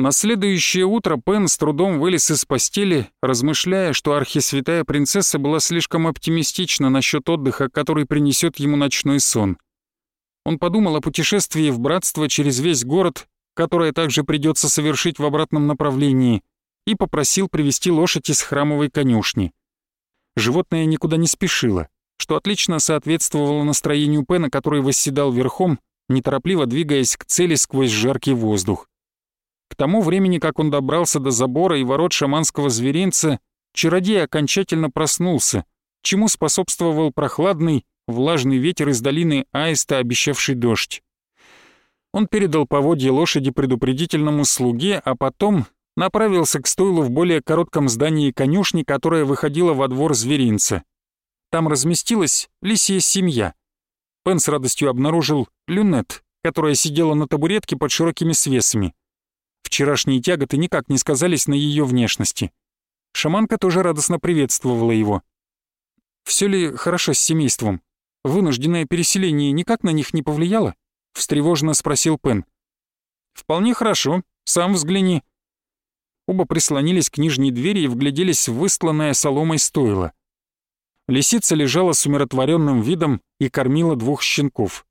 На следующее утро Пен с трудом вылез из постели, размышляя, что архисвятая принцесса была слишком оптимистична насчет отдыха, который принесет ему ночной сон. Он подумал о путешествии в братство через весь город, которое также придется совершить в обратном направлении, и попросил привести лошадь из храмовой конюшни. Животное никуда не спешило, что отлично соответствовало настроению Пена, который восседал верхом, неторопливо двигаясь к цели сквозь жаркий воздух. К тому времени, как он добрался до забора и ворот шаманского зверинца, чародей окончательно проснулся, чему способствовал прохладный, влажный ветер из долины Аиста, обещавший дождь. Он передал поводье лошади предупредительному слуге, а потом направился к стойлу в более коротком здании конюшни, которое выходило во двор зверинца. Там разместилась лисья семья. Пен с радостью обнаружил люнет, которая сидела на табуретке под широкими свесами. Вчерашние тяготы никак не сказались на ее внешности. Шаманка тоже радостно приветствовала его. Все ли хорошо с семейством? Вынужденное переселение никак на них не повлияло? Встревоженно спросил Пен. «Вполне хорошо, сам взгляни». Оба прислонились к нижней двери и вгляделись в выстланное соломой стойло. Лисица лежала с умиротворенным видом и кормила двух щенков.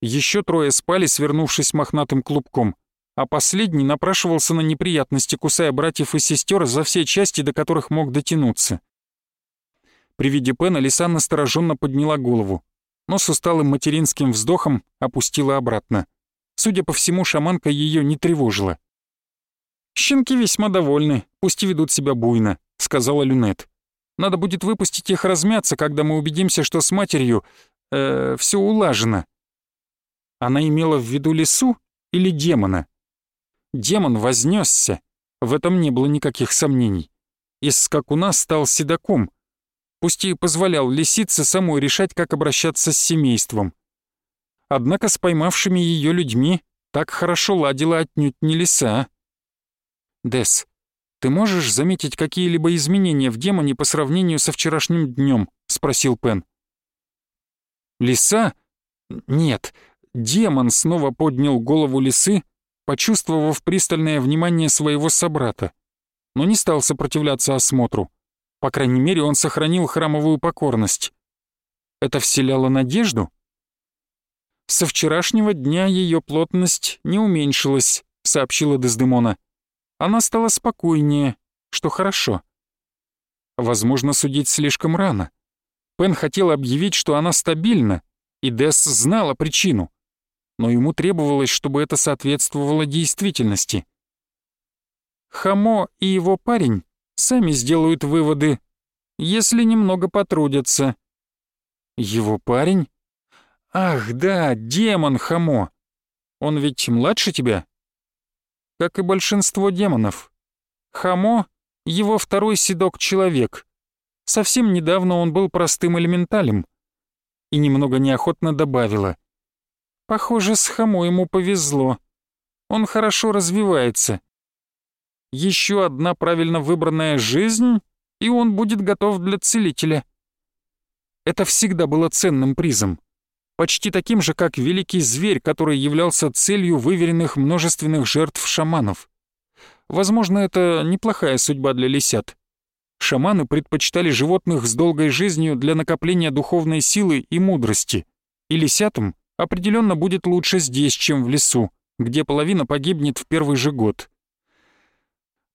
Еще трое спали, свернувшись мохнатым клубком а последний напрашивался на неприятности, кусая братьев и сестер за все части, до которых мог дотянуться. При виде Пена лиса настороженно подняла голову, но с усталым материнским вздохом опустила обратно. Судя по всему, шаманка ее не тревожила. «Щенки весьма довольны, пусть ведут себя буйно», — сказала Люнет. «Надо будет выпустить их размяться, когда мы убедимся, что с матерью э, все улажено». Она имела в виду лису или демона? Демон вознесся, в этом не было никаких сомнений. Из скакуна стал седаком, пусть и позволял лисице самой решать, как обращаться с семейством. Однако с поймавшими ее людьми так хорошо ладила отнюдь не лиса. «Десс, ты можешь заметить какие-либо изменения в демоне по сравнению со вчерашним днем? спросил Пен. «Лиса? Нет, демон снова поднял голову лисы, почувствовав пристальное внимание своего собрата, но не стал сопротивляться осмотру. По крайней мере, он сохранил храмовую покорность. Это вселяло надежду? «Со вчерашнего дня ее плотность не уменьшилась», — сообщила Дездемона. «Она стала спокойнее, что хорошо». Возможно, судить слишком рано. Пен хотел объявить, что она стабильна, и Десс знала причину но ему требовалось, чтобы это соответствовало действительности. Хамо и его парень сами сделают выводы, если немного потрудятся. Его парень? Ах, да, демон Хамо. Он ведь младше тебя? Как и большинство демонов. Хамо — его второй седок-человек. Совсем недавно он был простым элементалем. И немного неохотно добавила. Похоже, с Хамо ему повезло. Он хорошо развивается. Еще одна правильно выбранная жизнь, и он будет готов для целителя. Это всегда было ценным призом. Почти таким же, как великий зверь, который являлся целью выверенных множественных жертв шаманов. Возможно, это неплохая судьба для лисят. Шаманы предпочитали животных с долгой жизнью для накопления духовной силы и мудрости, и лисятам определенно будет лучше здесь, чем в лесу, где половина погибнет в первый же год.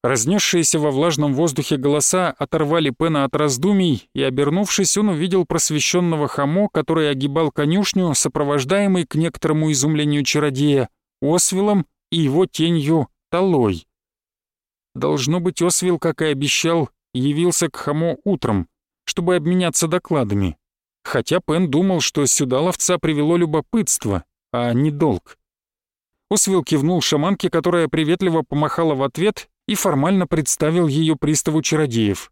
Разнесшиеся во влажном воздухе голоса оторвали Пена от раздумий, и, обернувшись, он увидел просвещенного хамо, который огибал конюшню, сопровождаемый к некоторому изумлению чародея, Освилом и его тенью Талой. Должно быть, Освил, как и обещал, явился к хамо утром, чтобы обменяться докладами хотя Пен думал, что сюда ловца привело любопытство, а не долг. Освил кивнул шаманке, которая приветливо помахала в ответ и формально представил ее приставу чародеев.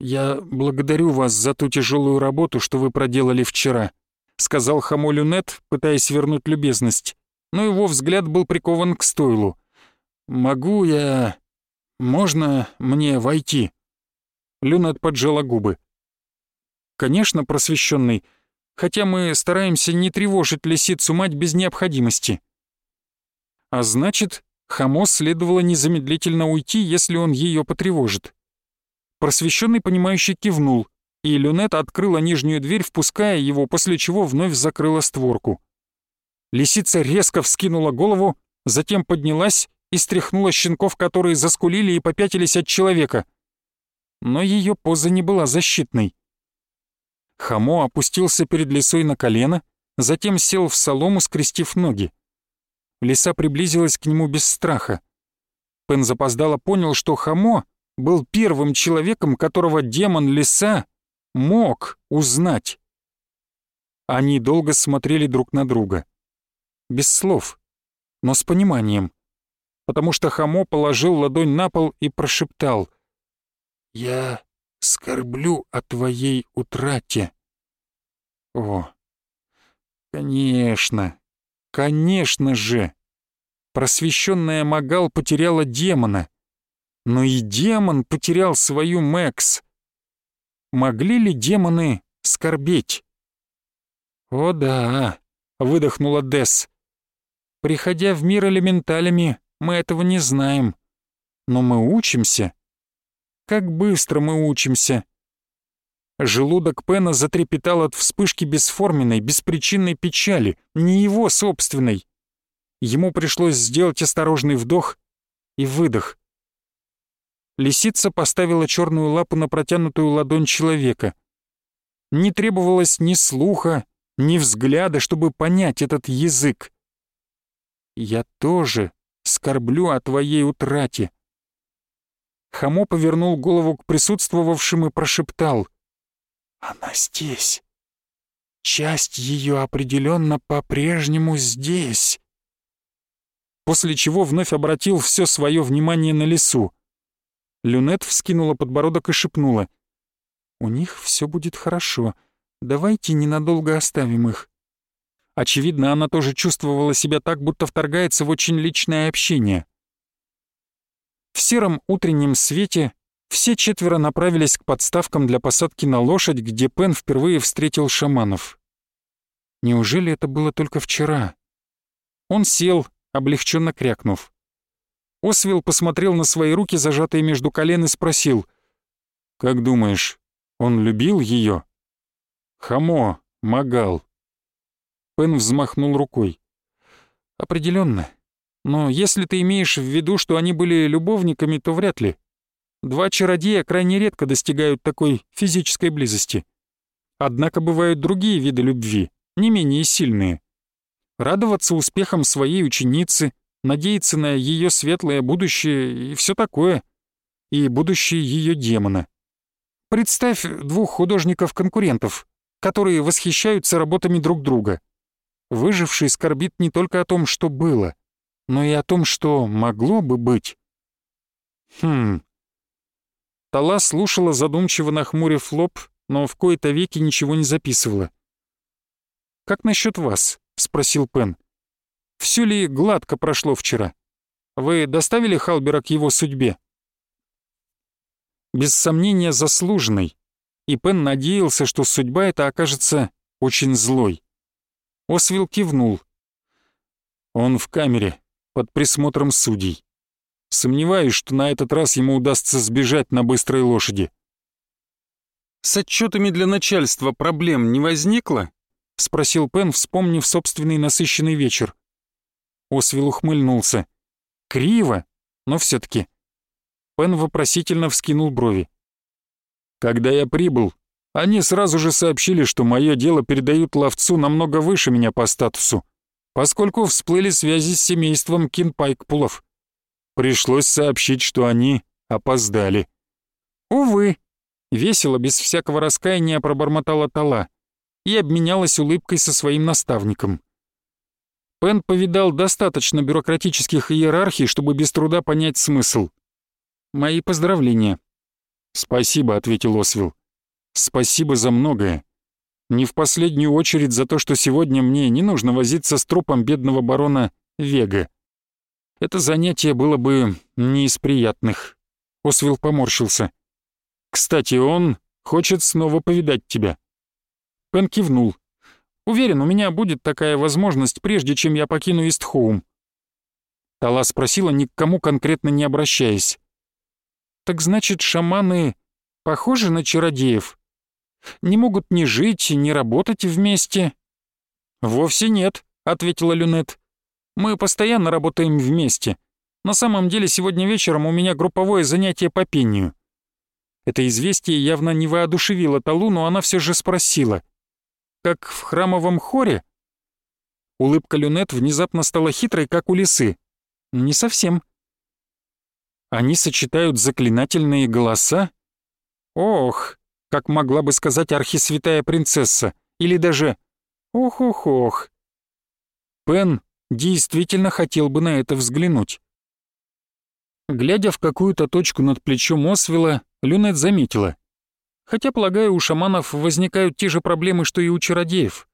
«Я благодарю вас за ту тяжелую работу, что вы проделали вчера», сказал Хамо Люнет, пытаясь вернуть любезность, но его взгляд был прикован к стойлу. «Могу я... Можно мне войти?» Люнет поджала губы. Конечно, просвещенный, хотя мы стараемся не тревожить лисицу-мать без необходимости. А значит, Хамо следовало незамедлительно уйти, если он ее потревожит. Просвещенный понимающий кивнул, и Люнет открыла нижнюю дверь, впуская его, после чего вновь закрыла створку. Лисица резко вскинула голову, затем поднялась и стряхнула щенков, которые заскулили и попятились от человека. Но ее поза не была защитной. Хамо опустился перед лисой на колено, затем сел в солому, скрестив ноги. Лиса приблизилась к нему без страха. Пен запоздало понял, что Хамо был первым человеком, которого демон-лиса мог узнать. Они долго смотрели друг на друга. Без слов, но с пониманием. Потому что Хамо положил ладонь на пол и прошептал «Я скорблю о твоей утрате». О, конечно, конечно же. Просвещенная Магал потеряла демона. Но и демон потерял свою Мэкс. Могли ли демоны скорбеть? «О да», — выдохнула Десс. «Приходя в мир элементалями, мы этого не знаем. Но мы учимся. Как быстро мы учимся. Желудок Пена затрепетал от вспышки бесформенной, беспричинной печали, не его собственной. Ему пришлось сделать осторожный вдох и выдох. Лисица поставила черную лапу на протянутую ладонь человека. Не требовалось ни слуха, ни взгляда, чтобы понять этот язык. «Я тоже скорблю о твоей утрате». Хамо повернул голову к присутствовавшим и прошептал. «Она здесь. Часть ее определенно по-прежнему здесь». После чего вновь обратил все свое внимание на лесу. Люнет вскинула подбородок и шепнула. «У них все будет хорошо. Давайте ненадолго оставим их». Очевидно, она тоже чувствовала себя так, будто вторгается в очень личное общение. В сером утреннем свете все четверо направились к подставкам для посадки на лошадь, где Пен впервые встретил шаманов. Неужели это было только вчера? Он сел, облегченно крякнув. Освил посмотрел на свои руки, зажатые между колен, и спросил. «Как думаешь, он любил ее? «Хамо, Магал». Пен взмахнул рукой. Определенно. Но если ты имеешь в виду, что они были любовниками, то вряд ли. Два чародея крайне редко достигают такой физической близости. Однако бывают другие виды любви, не менее сильные. Радоваться успехам своей ученицы, надеяться на ее светлое будущее и все такое. И будущее ее демона. Представь двух художников-конкурентов, которые восхищаются работами друг друга. Выживший скорбит не только о том, что было, но и о том, что могло бы быть. Хм. Тала слушала задумчиво нахмурив лоб, но в кои-то веки ничего не записывала. «Как насчет вас?» — спросил Пен. «Все ли гладко прошло вчера? Вы доставили Халбера к его судьбе?» Без сомнения заслуженной, и Пен надеялся, что судьба эта окажется очень злой. Освил кивнул. «Он в камере, под присмотром судей. Сомневаюсь, что на этот раз ему удастся сбежать на быстрой лошади». «С отчетами для начальства проблем не возникло?» — спросил Пен, вспомнив собственный насыщенный вечер. Освил ухмыльнулся. «Криво, но все таки Пен вопросительно вскинул брови. «Когда я прибыл, они сразу же сообщили, что мое дело передают ловцу намного выше меня по статусу поскольку всплыли связи с семейством Кинпайкпулов. Пришлось сообщить, что они опоздали. «Увы», — весело, без всякого раскаяния пробормотала Тала и обменялась улыбкой со своим наставником. Пен повидал достаточно бюрократических иерархий, чтобы без труда понять смысл. «Мои поздравления». «Спасибо», — ответил Освил. «Спасибо за многое. Не в последнюю очередь за то, что сегодня мне не нужно возиться с трупом бедного барона Вега. Это занятие было бы не из приятных. Освил поморщился. «Кстати, он хочет снова повидать тебя». Пен кивнул. «Уверен, у меня будет такая возможность, прежде чем я покину Истхоум». Тала спросила, ни к кому конкретно не обращаясь. «Так значит, шаманы похожи на чародеев? Не могут ни жить, ни работать вместе?» «Вовсе нет», — ответила Люнет. «Мы постоянно работаем вместе. На самом деле, сегодня вечером у меня групповое занятие по пению». Это известие явно не воодушевило Талу, но она все же спросила. «Как в храмовом хоре?» Улыбка Люнет внезапно стала хитрой, как у лисы. «Не совсем». «Они сочетают заклинательные голоса?» «Ох, как могла бы сказать архисвятая принцесса, или даже «ох-ох-ох». Пен действительно хотел бы на это взглянуть. Глядя в какую-то точку над плечом Освела, Люнет заметила. Хотя, полагаю, у шаманов возникают те же проблемы, что и у чародеев.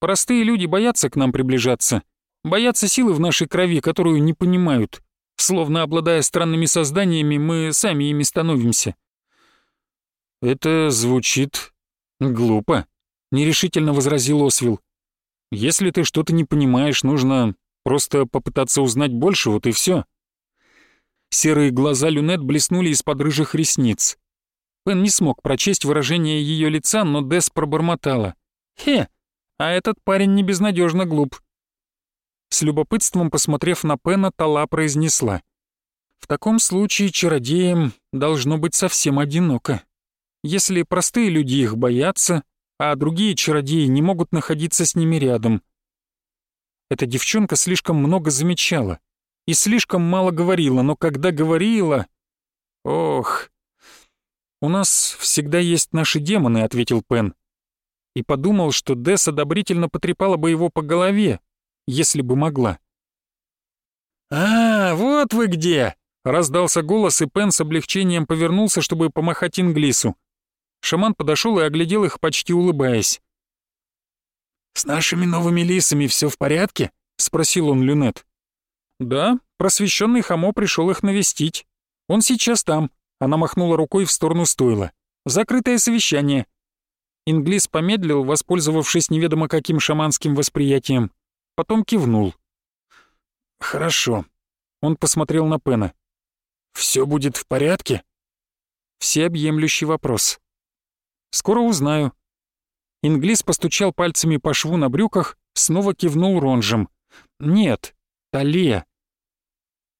Простые люди боятся к нам приближаться, боятся силы в нашей крови, которую не понимают. Словно обладая странными созданиями, мы сами ими становимся. Это звучит глупо, нерешительно возразил Освил. Если ты что-то не понимаешь, нужно просто попытаться узнать больше, вот и все. Серые глаза Люнет блеснули из-под рыжих ресниц. Пен не смог прочесть выражение ее лица, но Дес пробормотала. «Хе, а этот парень не безнадежно глуп». С любопытством посмотрев на Пена, Тала произнесла. «В таком случае чародеям должно быть совсем одиноко. Если простые люди их боятся, а другие чародеи не могут находиться с ними рядом. Эта девчонка слишком много замечала и слишком мало говорила, но когда говорила... Ох... «У нас всегда есть наши демоны», — ответил Пен. И подумал, что Десс одобрительно потрепала бы его по голове, если бы могла. «А, вот вы где!» — раздался голос, и Пен с облегчением повернулся, чтобы помахать Инглису. Шаман подошел и оглядел их, почти улыбаясь. «С нашими новыми лисами все в порядке?» — спросил он Люнет. «Да, просвещенный Хамо пришел их навестить. Он сейчас там», — она махнула рукой в сторону стойла. «Закрытое совещание». Инглис помедлил, воспользовавшись неведомо каким шаманским восприятием. Потом кивнул. «Хорошо». Он посмотрел на Пена. «Все будет в порядке?» Всеобъемлющий вопрос. «Скоро узнаю». Инглис постучал пальцами по шву на брюках, снова кивнул ронжем. «Нет, Талия,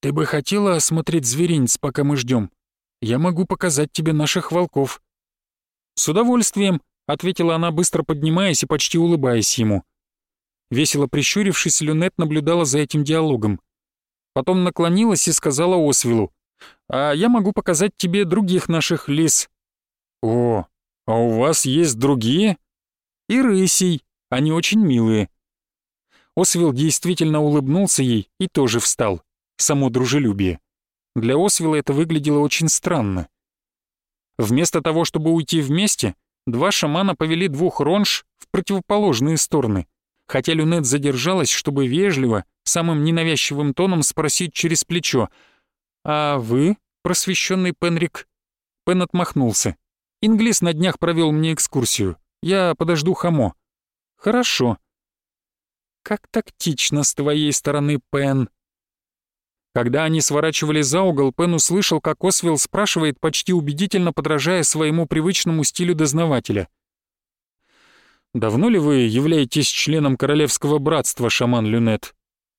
ты бы хотела осмотреть зверинец, пока мы ждем? Я могу показать тебе наших волков». «С удовольствием», — ответила она, быстро поднимаясь и почти улыбаясь ему. Весело прищурившись, Люнет наблюдала за этим диалогом. Потом наклонилась и сказала Освилу, «А я могу показать тебе других наших лис». «О, а у вас есть другие?» «И рысей, они очень милые». Освил действительно улыбнулся ей и тоже встал. Само дружелюбие. Для Освила это выглядело очень странно. Вместо того, чтобы уйти вместе, два шамана повели двух ронж в противоположные стороны, хотя Люнет задержалась, чтобы вежливо, самым ненавязчивым тоном спросить через плечо «А вы, просвещенный Пенрик?» Пен отмахнулся. «Инглис на днях провел мне экскурсию. Я подожду Хамо». «Хорошо», как тактично с твоей стороны, Пен. Когда они сворачивали за угол, Пен услышал, как Освилл спрашивает, почти убедительно подражая своему привычному стилю дознавателя. «Давно ли вы являетесь членом Королевского братства, шаман Люнет?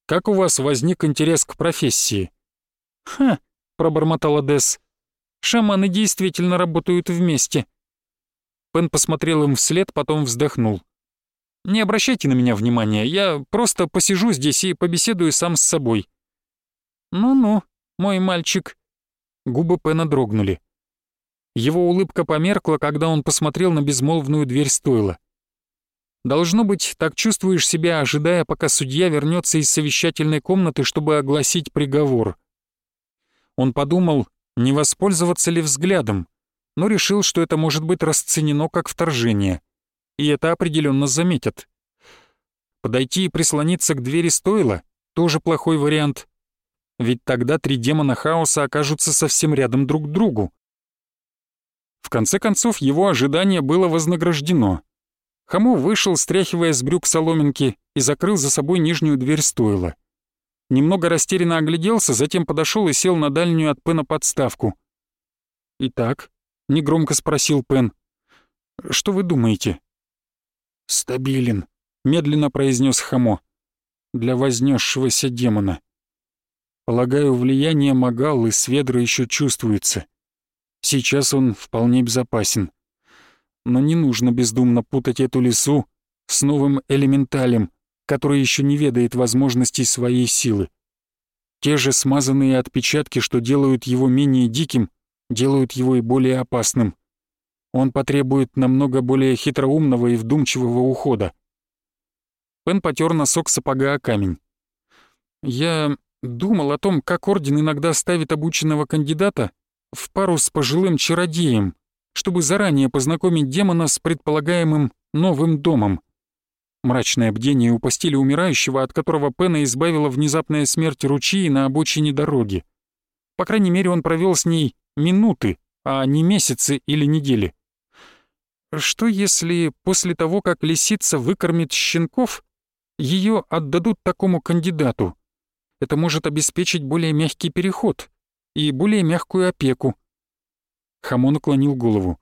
Как у вас возник интерес к профессии?» «Ха», — пробормотал Адесс, — «шаманы действительно работают вместе». Пен посмотрел им вслед, потом вздохнул. Не обращайте на меня внимания, я просто посижу здесь и побеседую сам с собой». «Ну-ну, мой мальчик». Губы Пена дрогнули. Его улыбка померкла, когда он посмотрел на безмолвную дверь стойла. Должно быть, так чувствуешь себя, ожидая, пока судья вернется из совещательной комнаты, чтобы огласить приговор. Он подумал, не воспользоваться ли взглядом, но решил, что это может быть расценено как вторжение и это определенно заметят. Подойти и прислониться к двери стоило, тоже плохой вариант. Ведь тогда три демона хаоса окажутся совсем рядом друг к другу. В конце концов, его ожидание было вознаграждено. Хаму вышел, стряхивая с брюк соломинки, и закрыл за собой нижнюю дверь стойла. Немного растерянно огляделся, затем подошел и сел на дальнюю от Пена подставку. «Итак?» — негромко спросил Пен. «Что вы думаете?» «Стабилен», — медленно произнес Хамо. «Для вознесшегося демона. Полагаю, влияние Магал и Сведра еще чувствуется. Сейчас он вполне безопасен. Но не нужно бездумно путать эту лесу с новым элементалем, который еще не ведает возможностей своей силы. Те же смазанные отпечатки, что делают его менее диким, делают его и более опасным. Он потребует намного более хитроумного и вдумчивого ухода. Пен потер носок сапога о камень. «Я думал о том, как Орден иногда ставит обученного кандидата в пару с пожилым чародеем, чтобы заранее познакомить демона с предполагаемым новым домом. Мрачное бдение у постели умирающего, от которого Пена избавила внезапная смерть ручьи на обочине дороги. По крайней мере, он провел с ней минуты, а не месяцы или недели. Что если после того, как лисица выкормит щенков, ее отдадут такому кандидату? Это может обеспечить более мягкий переход и более мягкую опеку. Хамон наклонил голову.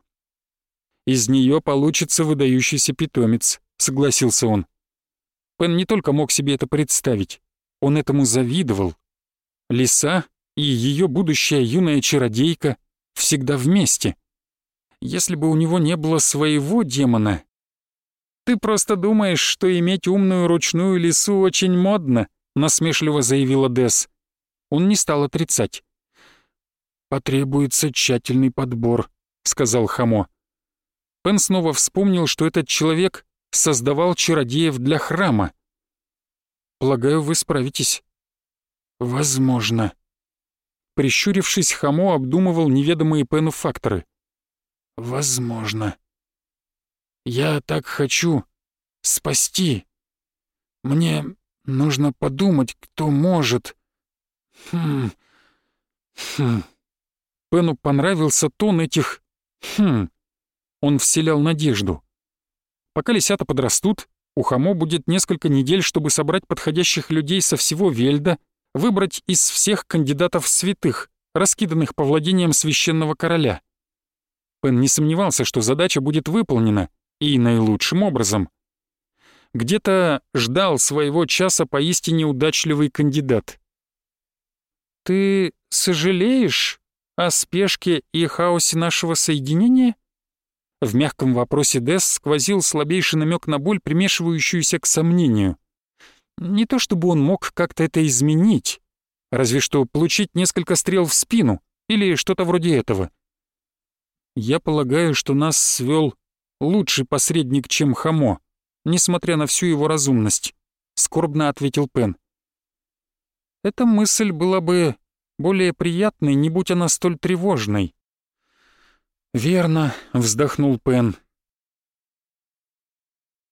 «Из нее получится выдающийся питомец», — согласился он. Пен не только мог себе это представить, он этому завидовал. Лиса и ее будущая юная чародейка всегда вместе. Если бы у него не было своего демона... «Ты просто думаешь, что иметь умную ручную лису очень модно», — насмешливо заявила Десс. Он не стал отрицать. «Потребуется тщательный подбор», — сказал Хамо. Пен снова вспомнил, что этот человек создавал чародеев для храма. «Полагаю, вы справитесь». «Возможно». Прищурившись, Хамо обдумывал неведомые Пену факторы. «Возможно. Я так хочу спасти. Мне нужно подумать, кто может. Хм... Хм...» Пену понравился тон этих «хм». Он вселял надежду. Пока лисята подрастут, у Хамо будет несколько недель, чтобы собрать подходящих людей со всего Вельда, выбрать из всех кандидатов святых, раскиданных по владениям священного короля. Пен не сомневался, что задача будет выполнена, и наилучшим образом. Где-то ждал своего часа поистине удачливый кандидат. «Ты сожалеешь?» о спешке и хаосе нашего соединения?» В мягком вопросе Десс сквозил слабейший намек на боль, примешивающуюся к сомнению. Не то чтобы он мог как-то это изменить, разве что получить несколько стрел в спину или что-то вроде этого. «Я полагаю, что нас свел лучший посредник, чем Хамо, несмотря на всю его разумность», — скорбно ответил Пен. «Эта мысль была бы более приятной, не будь она столь тревожной. «Верно», — вздохнул Пен.